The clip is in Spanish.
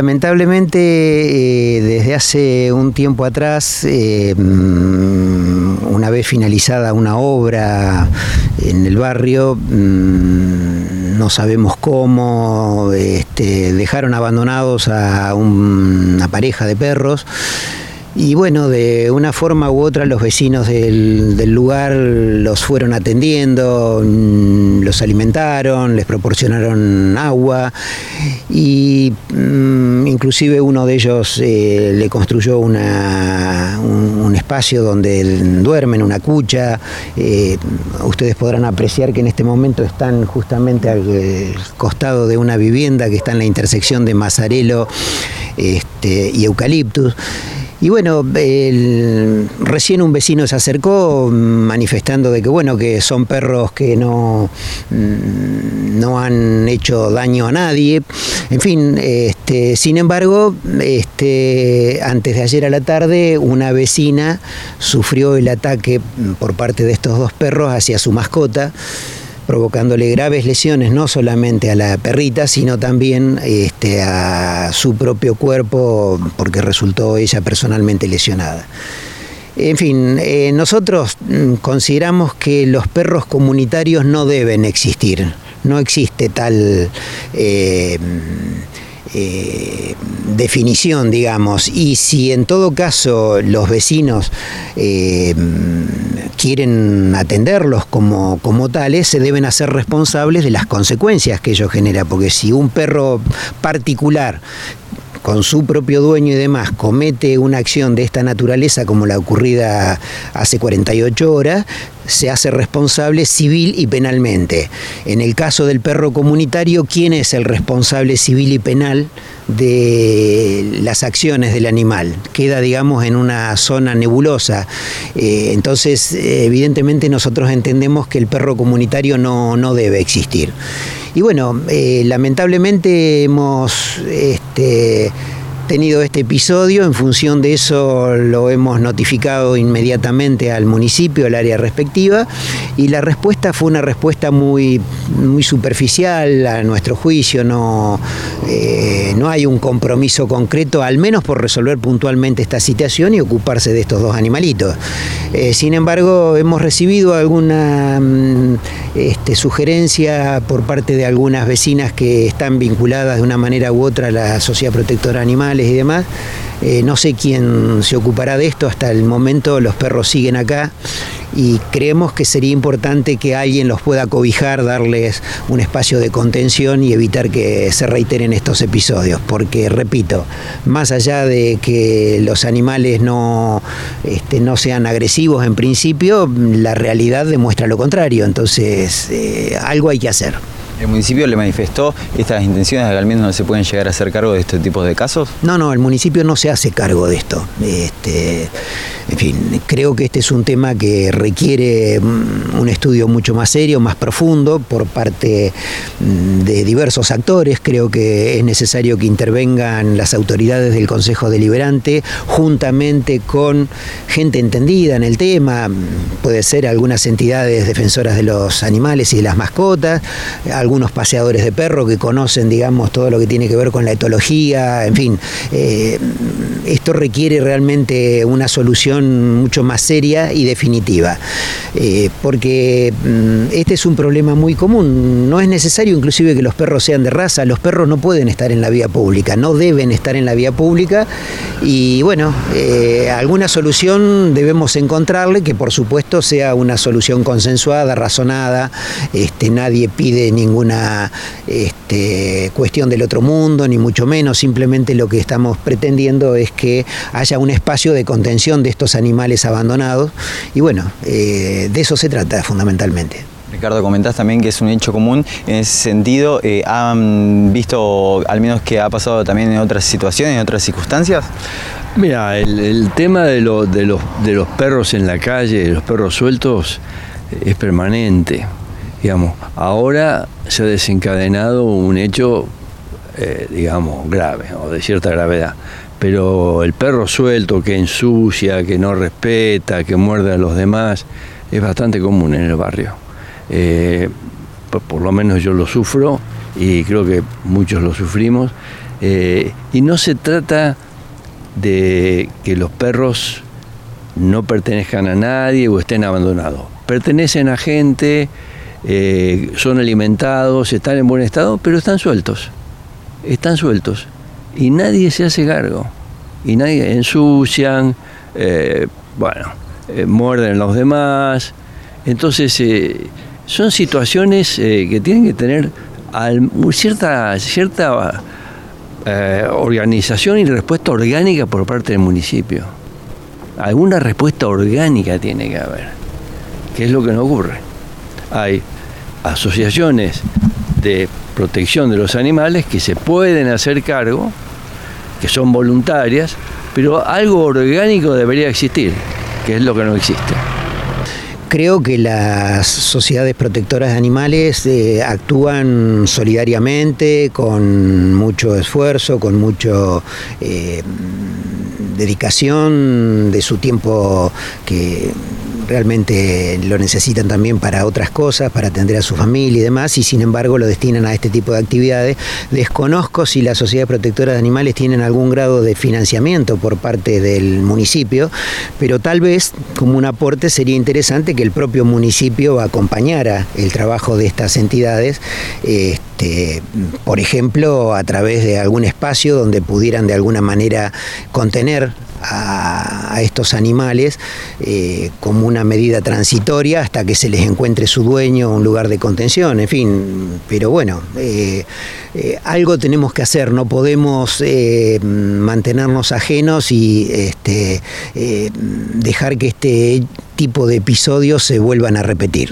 Lamentablemente, eh, desde hace un tiempo atrás, eh, una vez finalizada una obra en el barrio, mm, no sabemos cómo, este, dejaron abandonados a una pareja de perros y bueno, de una forma u otra los vecinos del, lugar los fueron atendiendo, mm, los alimentaron, les proporcionaron agua y mm, inclusive uno de ellos eh, le construyó una, un, espacio donde duermen, una cucha. Eh, ustedes podrán apreciar que en este momento están justamente al eh, costado de una vivienda que está en la intersección de Mazarelo este, y Eucaliptus. Y bueno, recién un vecino se acercó manifestando de que bueno, que son perros que no, mm, no han hecho daño a nadie. En fin, este, sin embargo, este, antes de ayer a la tarde, una vecina sufrió el ataque por parte de estos dos perros hacia su mascota provocándole graves lesiones no solamente a la perrita, sino también este, a su propio cuerpo porque resultó ella personalmente lesionada. En fin, eh, nosotros mm, consideramos que los perros comunitarios no deben existir, no existe tal... Eh, eh, definición, digamos, y si en todo caso los vecinos eh, quieren atenderlos como, como tales, se deben hacer responsables de las consecuencias que ello genera, porque si un perro particular con su propio dueño y demás comete una acción de esta naturaleza como la ocurrida hace 48 horas, se hace responsable civil y penalmente. En el caso del perro comunitario, ¿quién es el responsable civil y penal de las acciones del animal? Queda, digamos, en una zona nebulosa. Eh, entonces, evidentemente nosotros entendemos que el perro comunitario no, no debe existir. Y bueno, eh, lamentablemente hemos... Este, tenido este episodio. En función de eso lo hemos notificado inmediatamente al municipio, al área respectiva, y la respuesta fue una respuesta muy, superficial, a nuestro juicio, no, eh, no hay un compromiso concreto, al menos por resolver puntualmente esta situación y ocuparse de estos dos animalitos. Eh, sin embargo, hemos recibido alguna mm, este, sugerencia por parte de algunas vecinas que están vinculadas de una manera u otra a la Sociedad Protectora Animal y demás. Eh, no sé quién se ocupará de esto, hasta el momento los perros siguen acá y creemos que sería importante que alguien los pueda cobijar, darles un espacio de contención y evitar que se reiteren estos episodios, porque repito, más allá de que los animales no, este, no sean agresivos en principio, la realidad demuestra lo contrario, entonces eh, algo hay que hacer. ¿El municipio le manifestó estas intenciones de que al menos no se pueden llegar a hacer cargo de este tipo de casos? No, no, el municipio no se hace cargo de esto. Este, en fin, creo que este es un tema que requiere mm, un estudio mucho más serio, más profundo por parte mm, de diversos actores. Creo que es necesario que intervengan las autoridades del Consejo Deliberante juntamente con gente entendida en el tema, puede ser algunas entidades defensoras de los animales y de las mascotas, algunos paseadores de perro que conocen, digamos, todo lo que tiene que ver con la etología, en fin, eh, esto requiere realmente una solución mucho más seria y definitiva. Eh, porque mm, este es un problema muy común. No es necesario inclusive que los perros sean de raza. Los perros no pueden estar en la vía pública, no deben estar en la vía pública. Y bueno, eh, alguna solución debemos encontrarle que por supuesto sea una solución consensuada, razonada. Este, nadie pide ninguna este, cuestión del otro mundo, ni mucho menos. Simplemente lo que estamos pretendiendo es que haya un espacio de contención de estos animales abandonados. Y bueno, eh, de eso se trata fundamentalmente. Ricardo, comentás también que es un hecho común. En ese sentido, eh, ¿han visto al menos que ha pasado también en otras situaciones, en otras circunstancias? Mira, el, tema de, de, los, de los perros en la calle, de los perros sueltos, es permanente. Digamos, ahora se ha desencadenado un hecho, eh, digamos, grave o de cierta gravedad pero el perro suelto que ensucia, que no respeta, que muerde a los demás, es bastante común en el barrio. Eh, por, lo menos yo lo sufro y creo que muchos lo sufrimos. Eh, y no se trata de que los perros no pertenezcan a nadie o estén abandonados. Pertenecen a gente, son alimentados, están en buen estado, pero están sueltos. Están sueltos. Y nadie se hace cargo. Y nadie ensucian, eh, bueno, eh, muerden a los demás. Entonces, son situaciones que tienen que tener cierta, cierta organización y respuesta orgánica por parte del municipio alguna respuesta orgánica tiene que haber, que es lo que no ocurre. Hay asociaciones de protección de los animales que se pueden hacer cargo, que son voluntarias, pero algo orgánico debería existir, que es lo que no existe. Creo que las sociedades protectoras de animales eh, actúan solidariamente, con mucho esfuerzo, con mucho eh, dedicación de su tiempo que realmente lo necesitan también para otras cosas, para atender a su familia y demás, y sin embargo lo destinan a este tipo de actividades. Desconozco si la Sociedad Protectora de Animales tienen algún grado de financiamiento por parte del municipio, pero tal vez como un aporte sería interesante que el propio municipio acompañara el trabajo de estas entidades. Este, por ejemplo, a través de algún espacio donde pudieran de alguna manera contener a, estos animales eh, como una medida transitoria hasta que se les encuentre su dueño, un lugar de contención, en fin, pero bueno, eh, eh, algo tenemos que hacer, no podemos mantenernos ajenos y este, dejar que este tipo de episodios se vuelvan a repetir.